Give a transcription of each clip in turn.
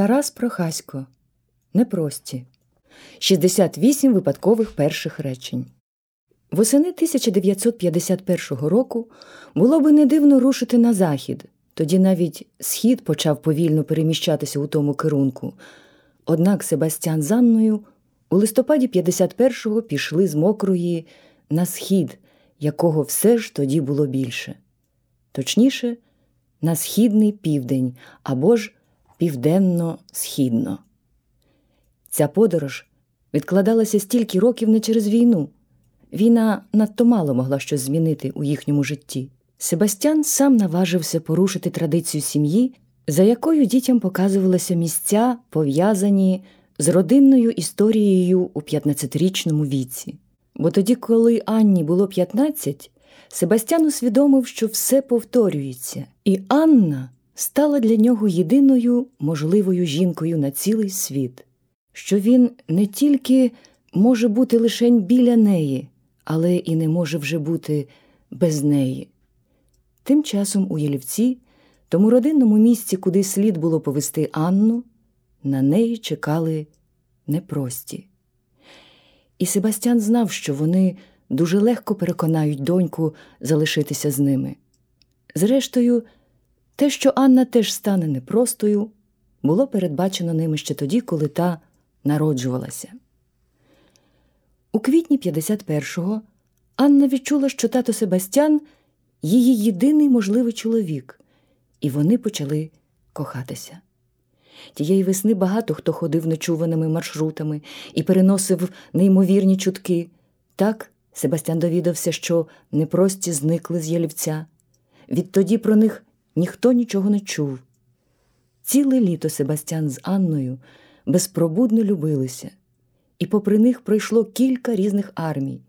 Тарас Прохасько. Непрості. 68 випадкових перших речень. Восени 1951 року було би не дивно рушити на захід. Тоді навіть схід почав повільно переміщатися у тому керунку. Однак Себастьян з Анною у листопаді 51-го пішли з мокрої на схід, якого все ж тоді було більше. Точніше, на східний південь або ж південно-східно. Ця подорож відкладалася стільки років не через війну. Війна надто мало могла щось змінити у їхньому житті. Себастьян сам наважився порушити традицію сім'ї, за якою дітям показувалися місця, пов'язані з родинною історією у 15-річному віці. Бо тоді, коли Анні було 15, Себастьян усвідомив, що все повторюється, і Анна стала для нього єдиною можливою жінкою на цілий світ, що він не тільки може бути лишень біля неї, але і не може вже бути без неї. Тим часом у Єлівці, тому родинному місці, куди слід було повести Анну, на неї чекали непрості. І Себастьян знав, що вони дуже легко переконають доньку залишитися з ними. Зрештою, те, що Анна теж стане непростою, було передбачено ними ще тоді, коли та народжувалася. У квітні 51-го Анна відчула, що тато Себастьян її єдиний можливий чоловік, і вони почали кохатися. Тієї весни багато хто ходив нечуваними маршрутами і переносив неймовірні чутки. Так Себастьян довідався, що непрості зникли з ялівця. Відтоді про них ніхто нічого не чув. Ціле літо Себастьян з Анною безпробудно любилися, і попри них пройшло кілька різних армій.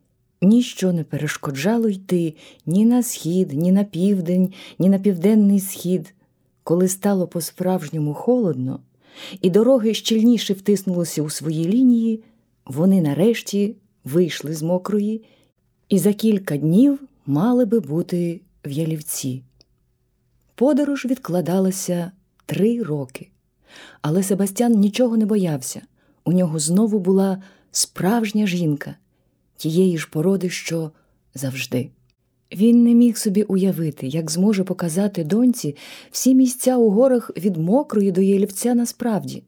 Ніщо не перешкоджало йти ні на схід, ні на південь, ні на південний схід. Коли стало по-справжньому холодно, і дороги щільніше втиснулися у свої лінії, вони нарешті вийшли з мокрої і за кілька днів мали би бути в ялівці. Подорож відкладалася три роки, але Себастьян нічого не боявся. У нього знову була справжня жінка, тієї ж породи, що завжди. Він не міг собі уявити, як зможе показати доньці всі місця у горах від мокрої до Єлівця насправді.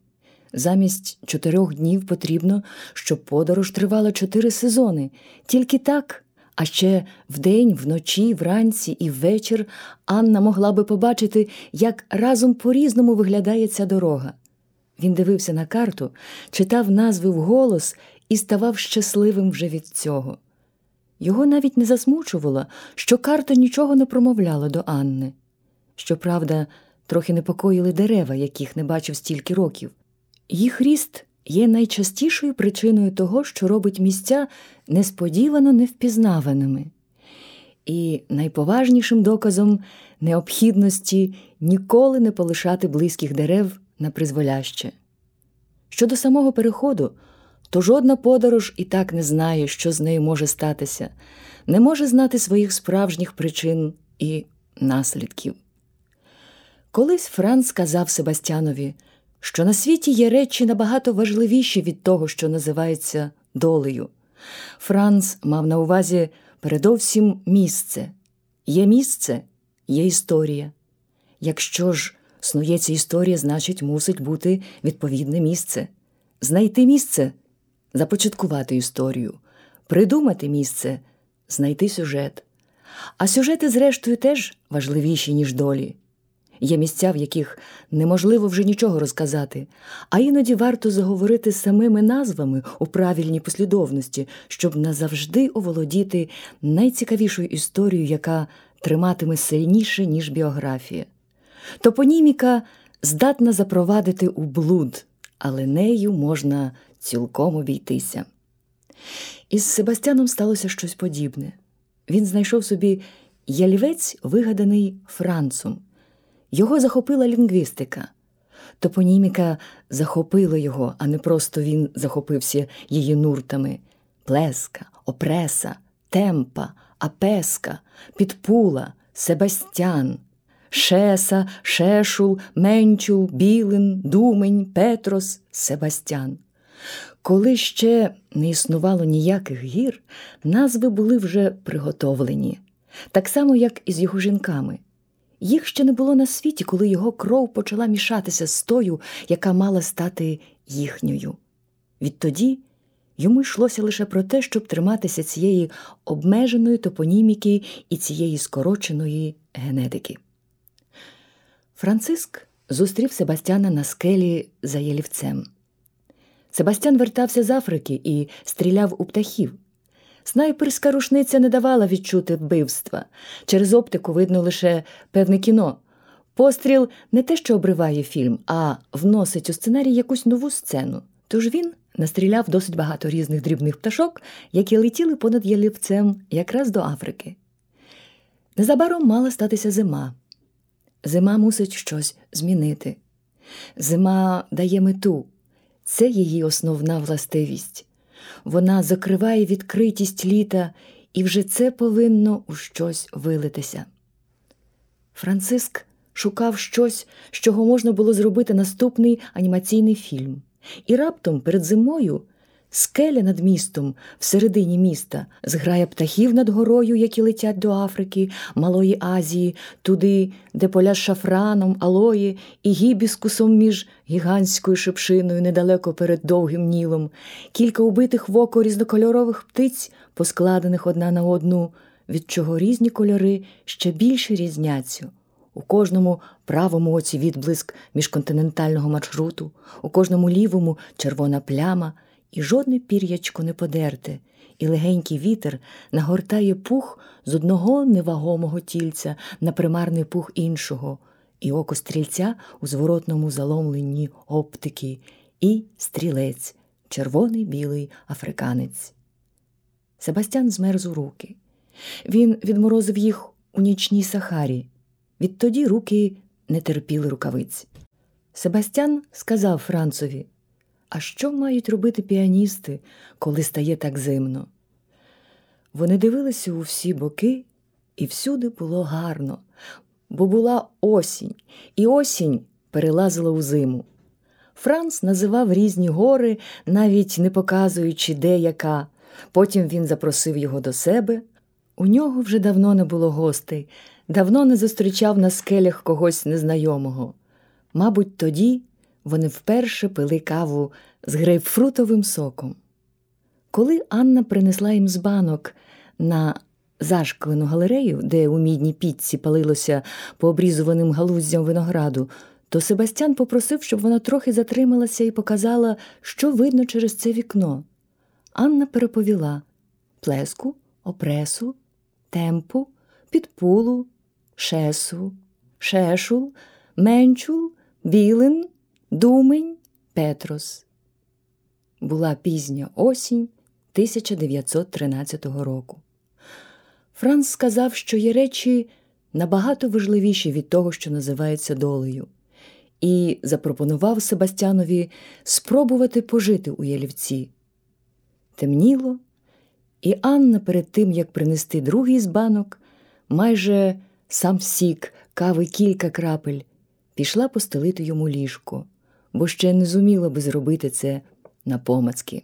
Замість чотирьох днів потрібно, щоб подорож тривала чотири сезони. Тільки так, а ще вдень, вночі, вранці і ввечір Анна могла би побачити, як разом по різному виглядає ця дорога. Він дивився на карту, читав назви вголос і ставав щасливим вже від цього. Його навіть не засмучувало, що карта нічого не промовляла до Анни. Щоправда, трохи непокоїли дерева, яких не бачив стільки років. Їх ріст є найчастішою причиною того, що робить місця несподівано невпізнаваними, і найповажнішим доказом необхідності ніколи не полишати близьких дерев на призволяще. Щодо самого переходу, то жодна подорож і так не знає, що з нею може статися, не може знати своїх справжніх причин і наслідків. Колись Франц сказав Себастьянові, що на світі є речі набагато важливіші від того, що називається долею. Франц мав на увазі передовсім місце. Є місце, є історія. Якщо ж снується історія, значить, мусить бути відповідне місце. Знайти місце започаткувати історію, придумати місце, знайти сюжет. А сюжети, зрештою, теж важливіші, ніж долі. Є місця, в яких неможливо вже нічого розказати, а іноді варто заговорити самими назвами у правильній послідовності, щоб назавжди оволодіти найцікавішою історією, яка триматиме сильніше, ніж біографія. Топоніміка здатна запровадити у блуд, але нею можна цілком обійтися. Із Себастьяном сталося щось подібне. Він знайшов собі ялівець, вигаданий Францум. Його захопила лінгвістика. Топоніміка захопила його, а не просто він захопився її нуртами плеска, опреса, темпа, апеска, підпула, Себастьян. Шеса, Шешул, Менчул, Білин, Думень, Петрос, Себастян. Коли ще не існувало ніяких гір, назви були вже приготовлені, так само, як і з його жінками. Їх ще не було на світі, коли його кров почала мішатися з тою, яка мала стати їхньою. Відтоді йому йшлося лише про те, щоб триматися цієї обмеженої топоніміки і цієї скороченої генетики. Франциск зустрів Себастьяна на скелі за Єлівцем. Себастьян вертався з Африки і стріляв у птахів. Снайперська рушниця не давала відчути вбивства. Через оптику видно лише певне кіно. Постріл не те, що обриває фільм, а вносить у сценарій якусь нову сцену. Тож він настріляв досить багато різних дрібних пташок, які летіли понад ялівцем якраз до Африки. Незабаром мала статися зима. Зима мусить щось змінити. Зима дає мету, це її основна властивість. Вона закриває відкритість літа, і вже це повинно у щось вилитися. Франциск шукав щось, з чого можна було зробити наступний анімаційний фільм. І раптом перед зимою скеля над містом, всередині міста, зграя птахів над горою, які летять до Африки, Малої Азії, туди, де поля з шафраном, алої і гібіскусом між гігантською шипшиною недалеко перед довгим нілом, кілька убитих в око різнокольорових птиць, поскладених одна на одну, від чого різні кольори ще більше різняться. У кожному правому оці відблиск міжконтинентального маршруту, у кожному лівому червона пляма, і жодне пір'ячко не подерте, і легенький вітер нагортає пух з одного невагомого тільця на примарний пух іншого, і око стрільця у зворотному заломленні оптики, і стрілець, червоний білий африканець. Себастьян змерз у руки. Він відморозив їх у нічній Сахарі. Відтоді руки не терпіли рукавиць. Себастьян сказав Францові, а що мають робити піаністи, коли стає так зимно? Вони дивилися у всі боки, і всюди було гарно, бо була осінь, і осінь перелазила у зиму. Франц називав різні гори, навіть не показуючи, де яка. Потім він запросив його до себе. У нього вже давно не було гостей, давно не зустрічав на скелях когось незнайомого. Мабуть, тоді вони вперше пили каву з грейпфрутовим соком. Коли Анна принесла їм з банок на зашклену галерею, де у мідній піці палилося по обрізуваним галуздям винограду, то Себастьян попросив, щоб вона трохи затрималася і показала, що видно через це вікно. Анна переповіла плеску, опресу, темпу, підпулу, шесу, шешул, менчул, білин, думень, петрос. Була пізня осінь 1913 року. Франц сказав, що є речі набагато важливіші від того, що називається долею, і запропонував Себастьянові спробувати пожити у Ялівці. Темніло, і Анна перед тим, як принести другий з банок, майже сам сік, кави кілька крапель, пішла постелити йому ліжко, бо ще не зуміла би зробити це напомацки.